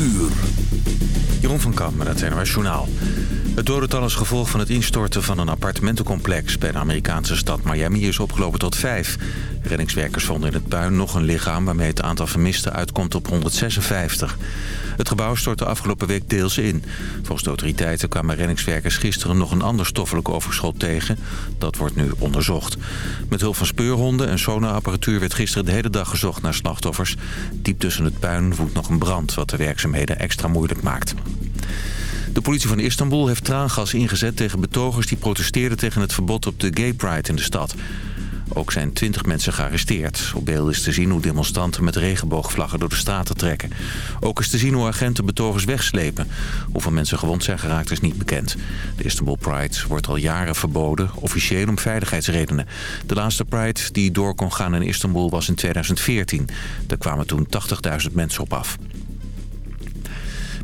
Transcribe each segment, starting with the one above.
uur. Jeroen van Kamp met het NOS. Het dodental als gevolg van het instorten van een appartementencomplex... bij de Amerikaanse stad Miami is opgelopen tot vijf. Reddingswerkers vonden in het puin nog een lichaam... waarmee het aantal vermisten uitkomt op 156. Het gebouw stortte afgelopen week deels in. Volgens de autoriteiten kwamen reddingswerkers gisteren... nog een ander stoffelijk overschot tegen. Dat wordt nu onderzocht. Met hulp van speurhonden en sonarapparatuur... werd gisteren de hele dag gezocht naar slachtoffers. Diep tussen het puin woedt nog een brand... wat de werkzaamheden extra moeilijk maakt. De politie van Istanbul heeft traangas ingezet tegen betogers die protesteerden tegen het verbod op de gay pride in de stad. Ook zijn twintig mensen gearresteerd. Op beeld is te zien hoe demonstranten met regenboogvlaggen door de straten trekken. Ook is te zien hoe agenten betogers wegslepen. Hoeveel mensen gewond zijn geraakt is niet bekend. De Istanbul Pride wordt al jaren verboden, officieel om veiligheidsredenen. De laatste Pride die door kon gaan in Istanbul was in 2014. Daar kwamen toen 80.000 mensen op af.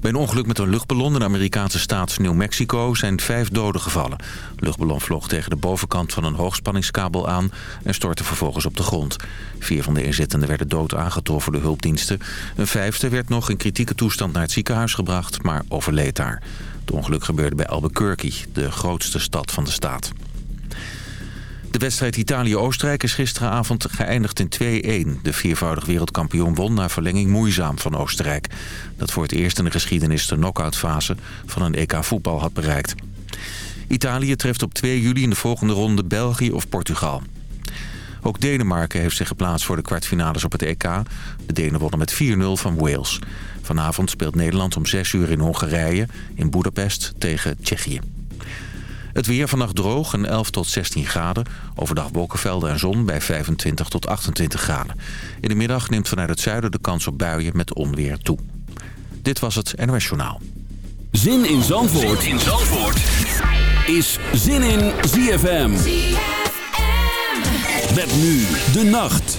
Bij een ongeluk met een luchtballon in de Amerikaanse staat New Mexico zijn vijf doden gevallen. De luchtballon vloog tegen de bovenkant van een hoogspanningskabel aan en stortte vervolgens op de grond. Vier van de inzittenden werden dood aangetroffen door de hulpdiensten. Een vijfde werd nog in kritieke toestand naar het ziekenhuis gebracht, maar overleed daar. Het ongeluk gebeurde bij Albuquerque, de grootste stad van de staat. De wedstrijd Italië-Oostenrijk is gisteravond geëindigd in 2-1. De viervoudig wereldkampioen won na verlenging moeizaam van Oostenrijk. Dat voor het eerst in de geschiedenis de knock-outfase van een EK voetbal had bereikt. Italië treft op 2 juli in de volgende ronde België of Portugal. Ook Denemarken heeft zich geplaatst voor de kwartfinales op het EK. De Denen wonnen met 4-0 van Wales. Vanavond speelt Nederland om 6 uur in Hongarije, in Budapest tegen Tsjechië. Het weer vannacht droog en 11 tot 16 graden. Overdag wolkenvelden en zon bij 25 tot 28 graden. In de middag neemt vanuit het zuiden de kans op buien met onweer toe. Dit was het NOS Journaal. Zin in Zandvoort, zin in Zandvoort. is Zin in ZFM. ZFM. Met nu de nacht.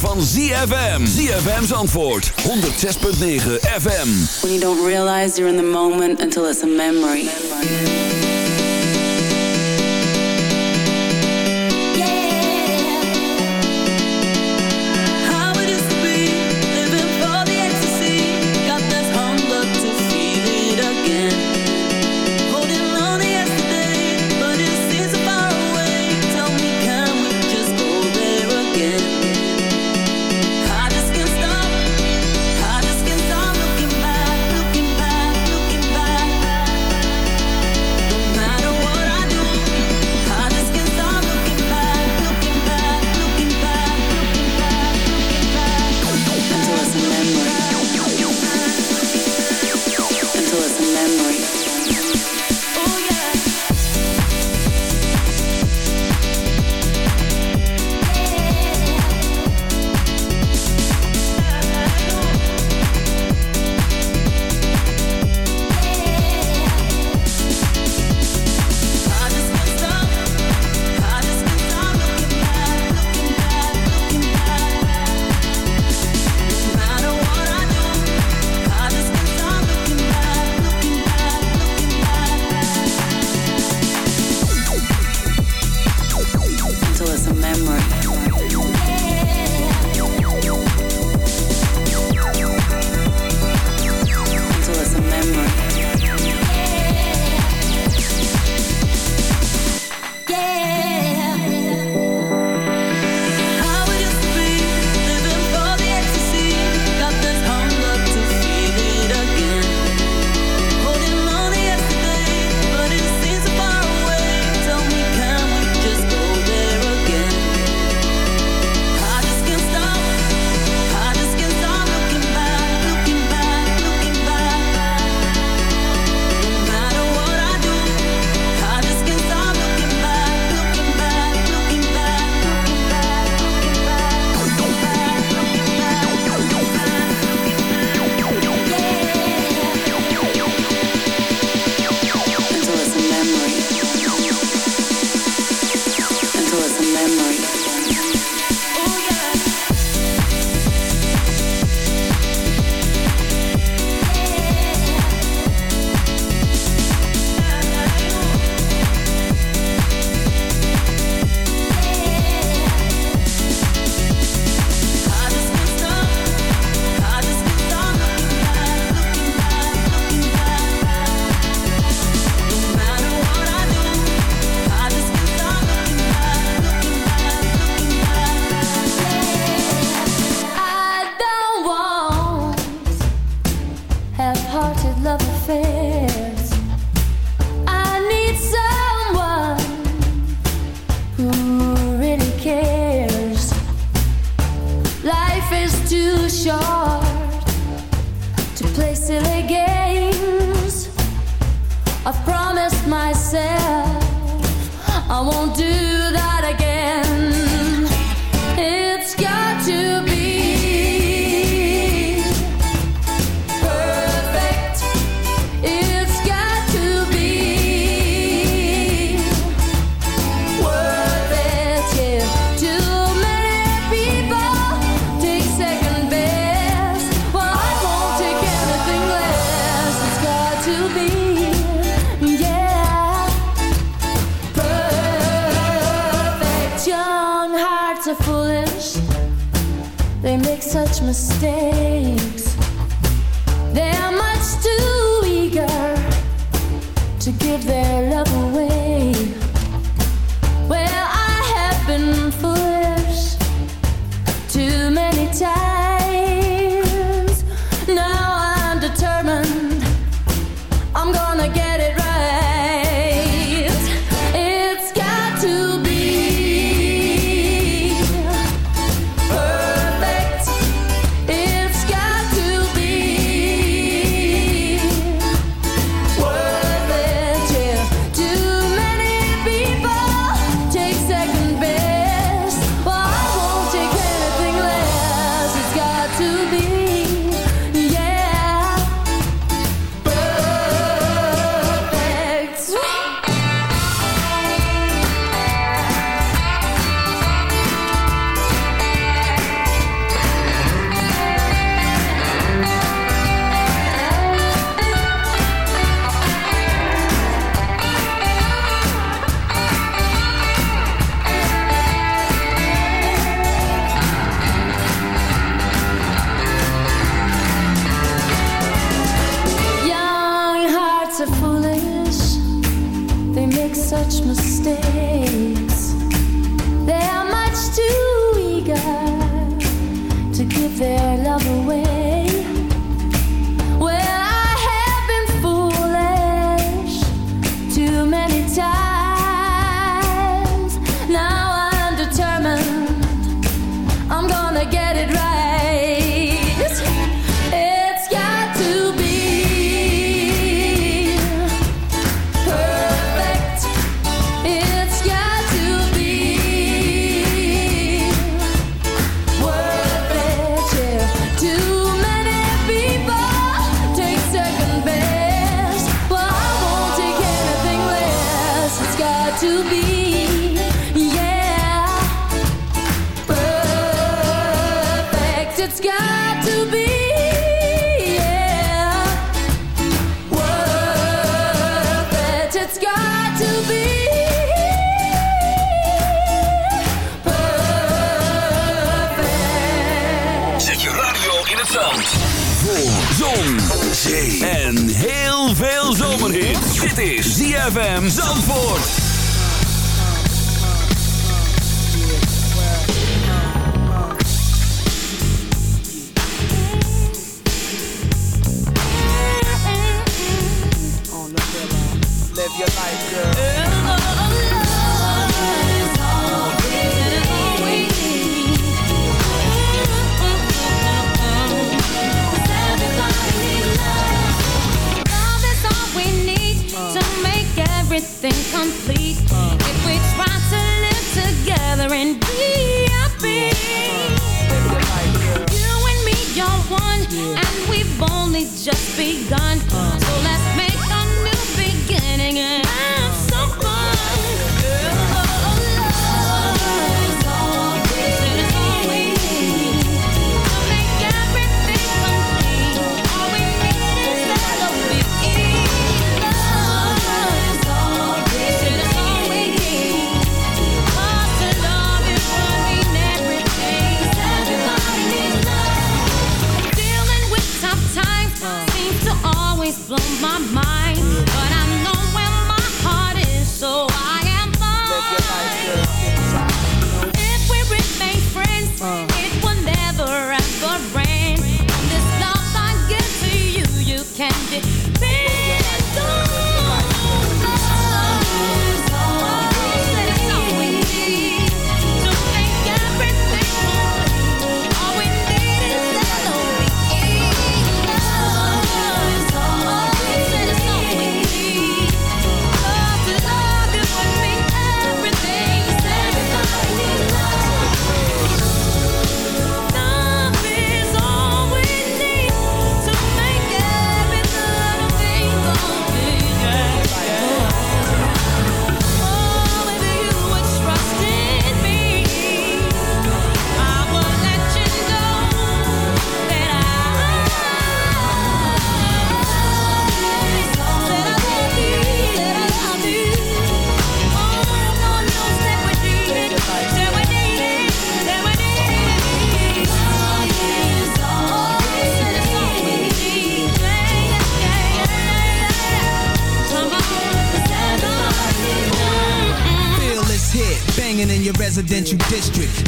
zomer van ZFM. ZFM's antwoord. 106.9 FM. When you don't realize you're in the moment until it's a memory.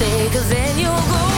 stay, cause then you'll go.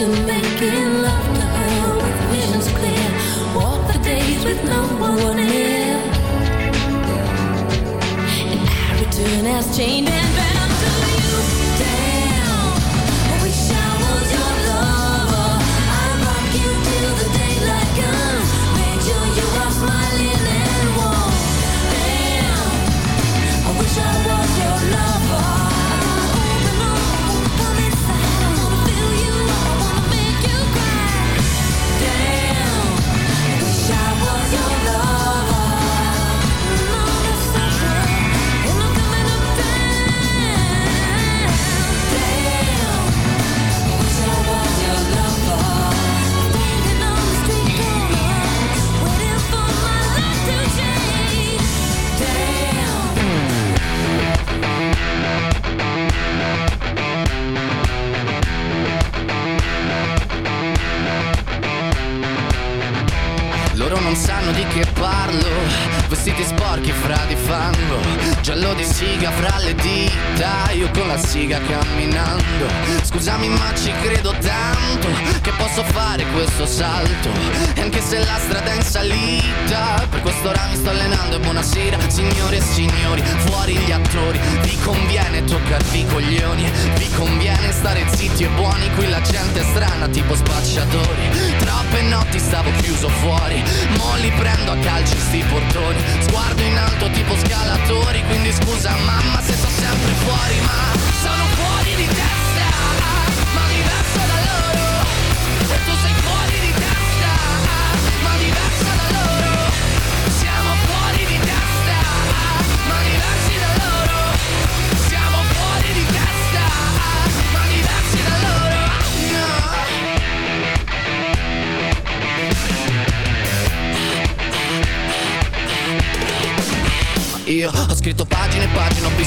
Making love to her with visions clear. Walk the days with no one near. And I return as chained and bound. domanda, buonasera signore e signori Fuori gli attori, vi conviene toccarvi i coglioni Vi conviene stare zitti e buoni, qui la gente è strana tipo spacciatori. Troppe notti stavo chiuso fuori, mo li prendo a calci sti portoni. Sguardo in alto tipo scalatori, quindi scusa mamma se sto sempre fuori Ma sono fuori di testa.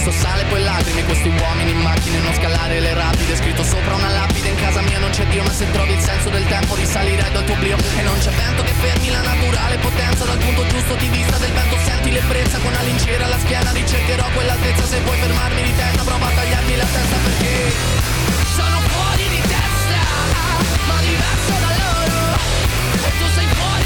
Visto sale poi lacrime. Questi uomini in macchine, non scalare le rapide. Scritto sopra una lapide, in casa mia non c'è Dio Ma se trovi il senso del tempo risalirai dal tuo oblio E non c'è vento che fermi la naturale potenza. Dal punto giusto di vista del vento senti l'ebbrezza. Con la lincera alla schiena ricercherò quell'altezza. Se vuoi fermarmi di testa prova a tagliarmi la testa perché Sono fuori di testa, ma diverso da loro. E tu sei fuori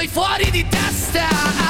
sei fuori di testa,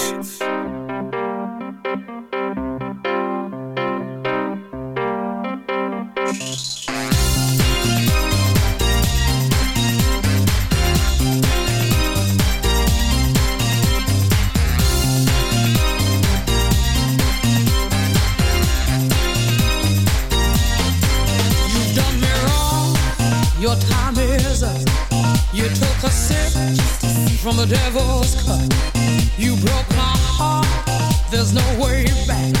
back.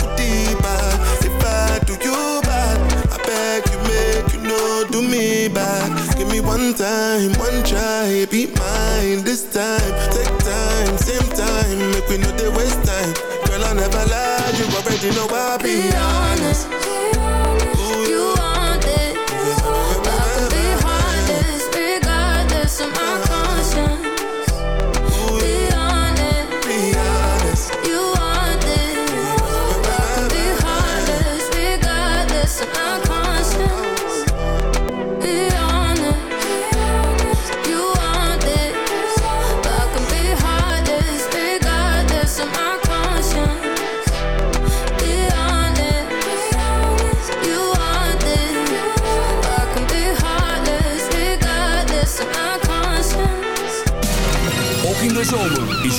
time, one try Be mine this time. Take time, same time. Make we know they waste time. Girl I never lie You already know I be Be honest. You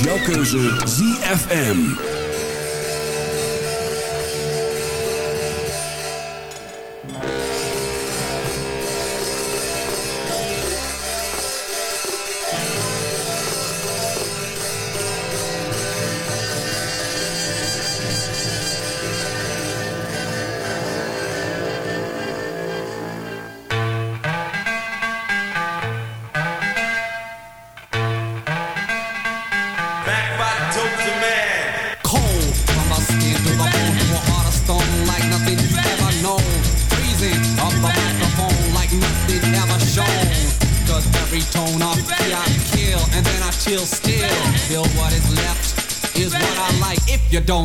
jouw keuze ZFM.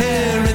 Paris.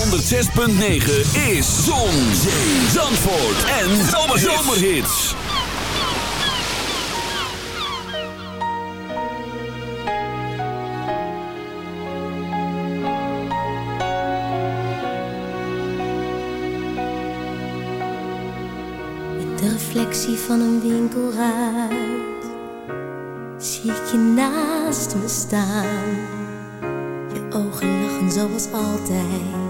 106.9 is Zon, Zee, Zandvoort en Zomerhits. Met de reflectie van een winkelruit zie ik je naast me staan. Je ogen lachen zoals altijd